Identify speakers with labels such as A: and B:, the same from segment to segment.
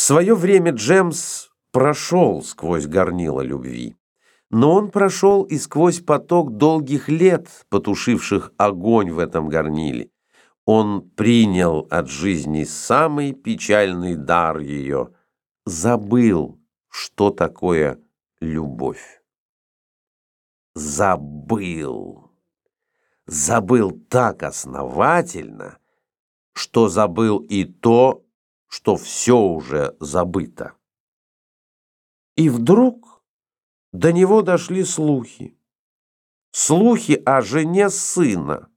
A: В свое время Джемс прошел сквозь горнило любви. Но он прошел и сквозь поток долгих лет, потушивших огонь в этом горниле. Он принял от жизни самый печальный дар ее, забыл, что такое любовь. Забыл. Забыл так основательно, что забыл и то, что все уже забыто. И вдруг до него дошли слухи. Слухи о жене сына.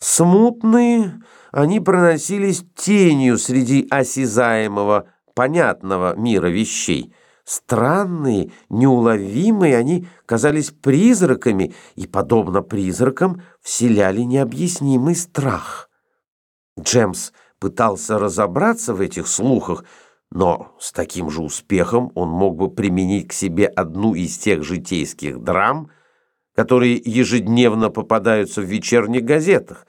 A: Смутные они проносились тенью среди осязаемого, понятного мира вещей. Странные, неуловимые они казались призраками и, подобно призракам, вселяли необъяснимый страх. Джемс пытался разобраться в этих слухах, но с таким же успехом он мог бы применить к себе одну из тех житейских драм, которые ежедневно попадаются в вечерних газетах.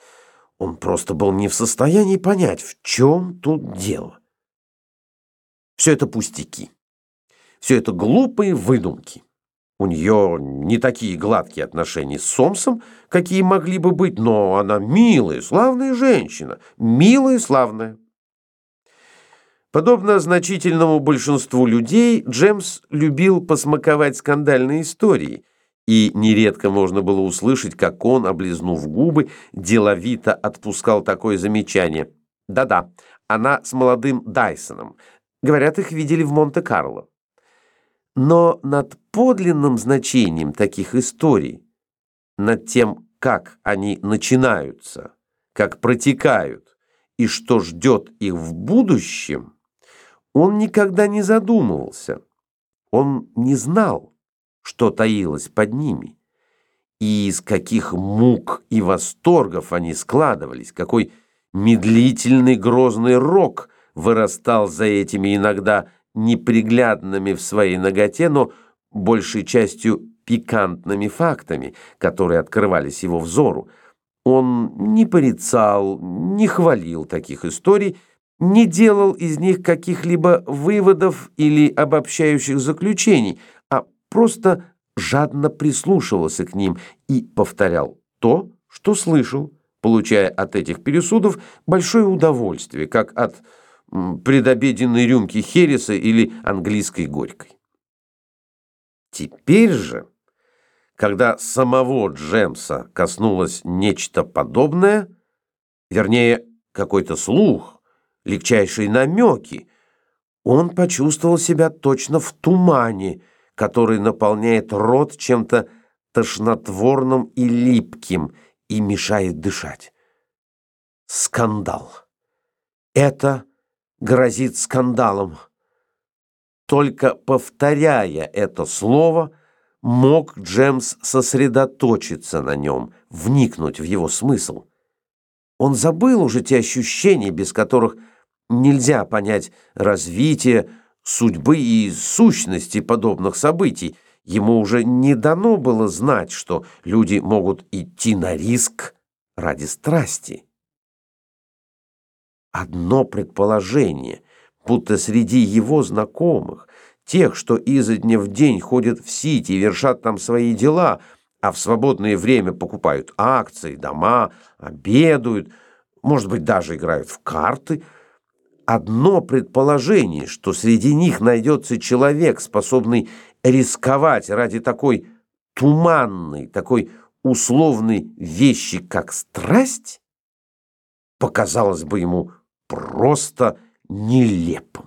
A: Он просто был не в состоянии понять, в чем тут дело. Все это пустяки. Все это глупые выдумки. У нее не такие гладкие отношения с Сомсом, какие могли бы быть, но она милая, славная женщина. Милая, славная. Подобно значительному большинству людей, Джемс любил посмаковать скандальные истории, и нередко можно было услышать, как он, облизнув губы, деловито отпускал такое замечание. «Да-да, она с молодым Дайсоном. Говорят, их видели в Монте-Карло». Но над подлинным значением таких историй, над тем, как они начинаются, как протекают и что ждет их в будущем, он никогда не задумывался. Он не знал, что таилось под ними, и из каких мук и восторгов они складывались, какой медлительный грозный рок вырастал за этими иногда неприглядными в своей ноготе, но большей частью пикантными фактами, которые открывались его взору. Он не порицал, не хвалил таких историй, не делал из них каких-либо выводов или обобщающих заключений, а просто жадно прислушивался к ним и повторял то, что слышал, получая от этих пересудов большое удовольствие, как от предобеденной рюмки хереса или английской горькой. Теперь же, когда самого Джемса коснулось нечто подобное, вернее, какой-то слух, легчайшие намеки, он почувствовал себя точно в тумане, который наполняет рот чем-то тошнотворным и липким и мешает дышать. Скандал. Это грозит скандалом. Только повторяя это слово, мог Джемс сосредоточиться на нем, вникнуть в его смысл. Он забыл уже те ощущения, без которых нельзя понять развитие, судьбы и сущности подобных событий. Ему уже не дано было знать, что люди могут идти на риск ради страсти. Одно предположение, будто среди его знакомых, тех, что изо дня в день ходят в Сити и вершат там свои дела, а в свободное время покупают акции, дома, обедают, может быть, даже играют в карты. Одно предположение, что среди них найдется человек, способный рисковать ради такой туманной, такой условной вещи, как страсть, показалось бы ему просто нелепым.